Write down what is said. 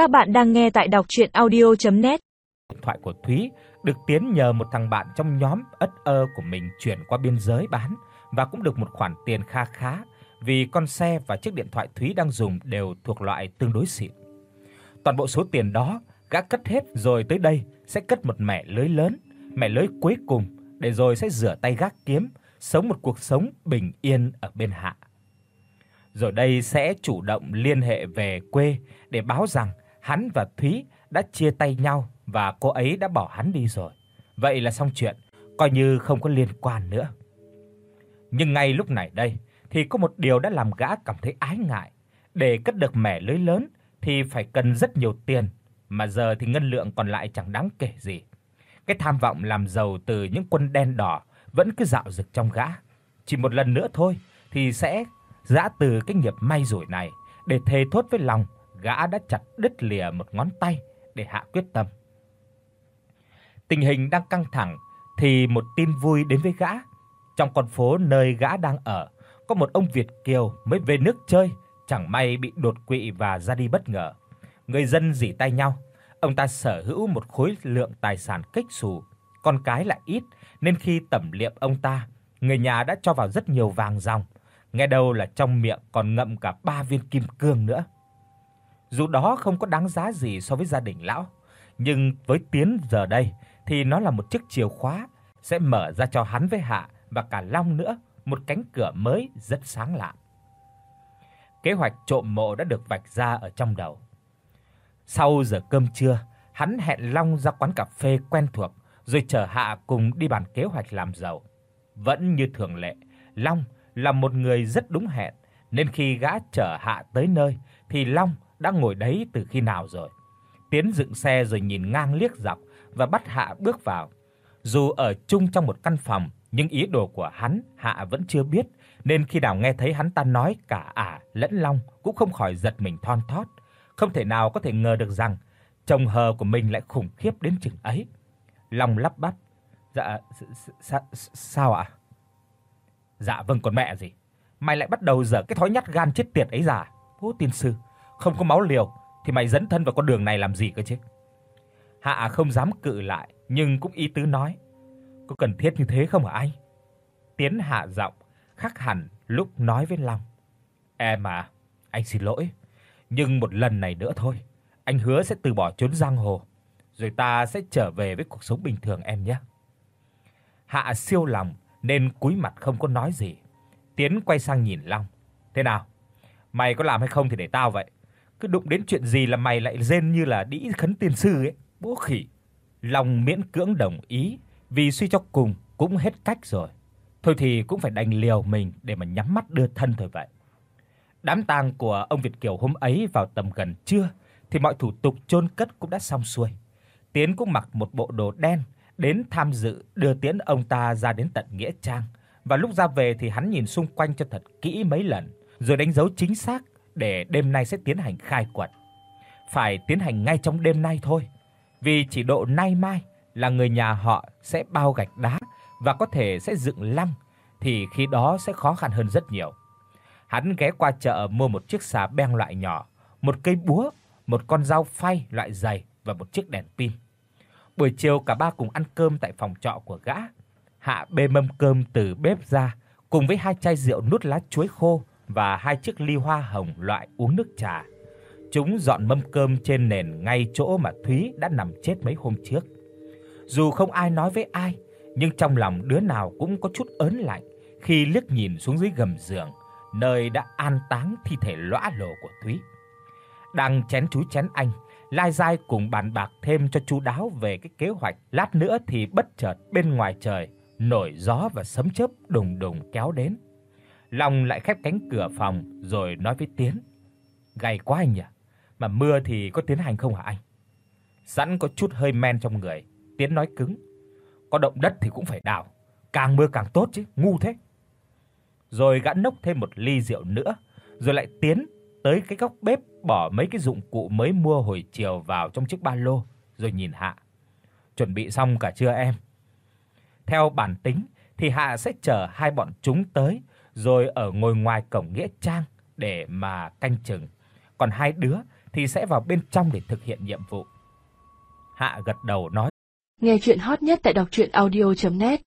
Các bạn đang nghe tại đọc docchuyenaudio.net. Điện thoại của Thúy được Tiến nhờ một thằng bạn trong nhóm ất ơ của mình chuyển qua biên giới bán và cũng được một khoản tiền kha khá vì con xe và chiếc điện thoại Thúy đang dùng đều thuộc loại tương đối xịn. Toàn bộ số tiền đó gã cất hết rồi tới đây sẽ cất một mẻ lưới lớn, mẻ lưới cuối cùng để rồi sẽ rửa tay gác kiếm, sống một cuộc sống bình yên ở bên hạ. Rồi đây sẽ chủ động liên hệ về quê để báo rằng hắn và Thúy đã chia tay nhau và cô ấy đã bỏ hắn đi rồi. Vậy là xong chuyện, coi như không có liên quan nữa. Nhưng ngay lúc này đây thì có một điều đã làm gã cảm thấy ái ngại, để cất được mẻ lưới lớn thì phải cần rất nhiều tiền, mà giờ thì ngân lượng còn lại chẳng đáng kể gì. Cái tham vọng làm giàu từ những quân đen đỏ vẫn cứ dạo dực trong gã. Chỉ một lần nữa thôi thì sẽ giã từ cái nghiệp may rủi này để thề thốt với lòng, gã đã chặt đứt lìa một ngón tay để hạ quyết tâm. Tình hình đang căng thẳng thì một tin vui đến với gã. Trong con phố nơi gã đang ở, có một ông Việt kiều mới về nước chơi, chẳng may bị đột quỵ và ra đi bất ngờ. Người dân rỉ tay nhau, ông ta sở hữu một khối lượng tài sản kếch xù, con cái lại ít nên khi tẩm liệm ông ta, người nhà đã cho vào rất nhiều vàng ròng, nghe đâu là trong miệng còn ngậm cả ba viên kim cương nữa. Dù đó không có đáng giá gì so với gia đình lão, nhưng với Tiến giờ đây thì nó là một chiếc chìa khóa sẽ mở ra cho hắn với Hạ và cả Long nữa một cánh cửa mới rất sáng lạ. Kế hoạch trộm mộ đã được vạch ra ở trong đầu. Sau giờ cơm trưa, hắn hẹn Long ra quán cà phê quen thuộc rồi chở Hạ cùng đi bàn kế hoạch làm giàu. Vẫn như thường lệ, Long là một người rất đúng hẹn, nên khi gã chở Hạ tới nơi thì Long đã ngồi đấy từ khi nào rồi. Tiến dựng xe rồi nhìn ngang liếc dọc và bắt Hạ bước vào. Dù ở chung trong một căn phòng, nhưng ý đồ của hắn Hạ vẫn chưa biết, nên khi nào nghe thấy hắn ta nói cả ả lẫn Long cũng không khỏi giật mình thon thót, không thể nào có thể ngờ được rằng chồng hờ của mình lại khủng khiếp đến chừng ấy. Long lắp bắp, "Dạ sao sao ạ?" "Dạ vâng còn mẹ gì. Mày lại bắt đầu dở cái thói nhát gan chết tiệt ấy ra. Bố tiên sư, không có máu liều thì mày dẫn thân vào con đường này làm gì cơ chứ?" Hạ không dám cự lại, nhưng cũng ý tứ nói, "Có cần thiết như thế không hả anh?" Tiến hạ giọng, khác hẳn lúc nói với Long. "Em à, anh xin lỗi, nhưng một lần này nữa thôi, anh hứa sẽ từ bỏ trốn giang hồ, rồi ta sẽ trở về với cuộc sống bình thường em nhé." Hạ siêu lòng nên cúi mặt không có nói gì. Tiến quay sang nhìn Long. "Thế nào? Mày có làm hay không thì để tao vậy. Cứ đụng đến chuyện gì là mày lại rên như là đĩ khấn tiên sư ấy, bố khỉ." Long miễn cưỡng đồng ý, vì suy cho cùng cũng hết cách rồi. Thôi thì cũng phải đành liều mình để mà nhắm mắt đưa thân thôi vậy. Đám tang của ông Việt Kiều hôm ấy vào tầm gần trưa thì mọi thủ tục chôn cất cũng đã xong xuôi. Tiến cũng mặc một bộ đồ đen đến tham dự đưa tiễn ông ta ra đến tận nghĩa trang. Và lúc ra về thì hắn nhìn xung quanh cho thật kỹ mấy lần, rồi đánh dấu chính xác để đêm nay sẽ tiến hành khai quật. Phải tiến hành ngay trong đêm nay thôi, vì chỉ độ nay mai là người nhà họ sẽ bao gạch đá và có thể sẽ dựng lăng thì khi đó sẽ khó khăn hơn rất nhiều. Hắn ghé qua chợ mua một chiếc xà beng loại nhỏ, một cây búa, một con dao phay loại dày và một chiếc đèn pin. Buổi chiều cả ba cùng ăn cơm tại phòng trọ của gã. Hạ bê mâm cơm từ bếp ra cùng với hai chai rượu nút lá chuối khô và hai chiếc ly hoa hồng loại uống nước trà. Chúng dọn mâm cơm trên nền ngay chỗ mà Thúy đã nằm chết mấy hôm trước. Dù không ai nói với ai, nhưng trong lòng đứa nào cũng có chút ớn lạnh khi liếc nhìn xuống dưới gầm giường, nơi đã an táng thi thể lõa lồ của Thúy. Đang chén chú chén anh, lai dai cùng bàn bạc thêm cho chú đáo về cái kế hoạch, lát nữa thì bất chợt bên ngoài trời nổi gió và sấm chớp đùng đùng kéo đến. Long lại khép cánh cửa phòng rồi nói với Tiến: "Gay quá anh nhỉ, mà mưa thì có tiến hành không hả anh?" Sẵn có chút hơi men trong người, Tiến nói cứng: "Có động đất thì cũng phải đào, càng mưa càng tốt chứ, ngu thế." Rồi gã nốc thêm một ly rượu nữa, rồi lại tiến tới cái góc bếp bỏ mấy cái dụng cụ mới mua hồi chiều vào trong chiếc ba lô, rồi nhìn Hạ. "Chuẩn bị xong cả chưa em?" Theo bản tính thì Hạ sẽ chờ hai bọn chúng tới rồi ở ngồi ngoài cổng nghĩa trang để mà canh chừng. Còn hai đứa thì sẽ vào bên trong để thực hiện nhiệm vụ. Hạ gật đầu nói: Nghe truyện hot nhất tại doctruyenaudio.net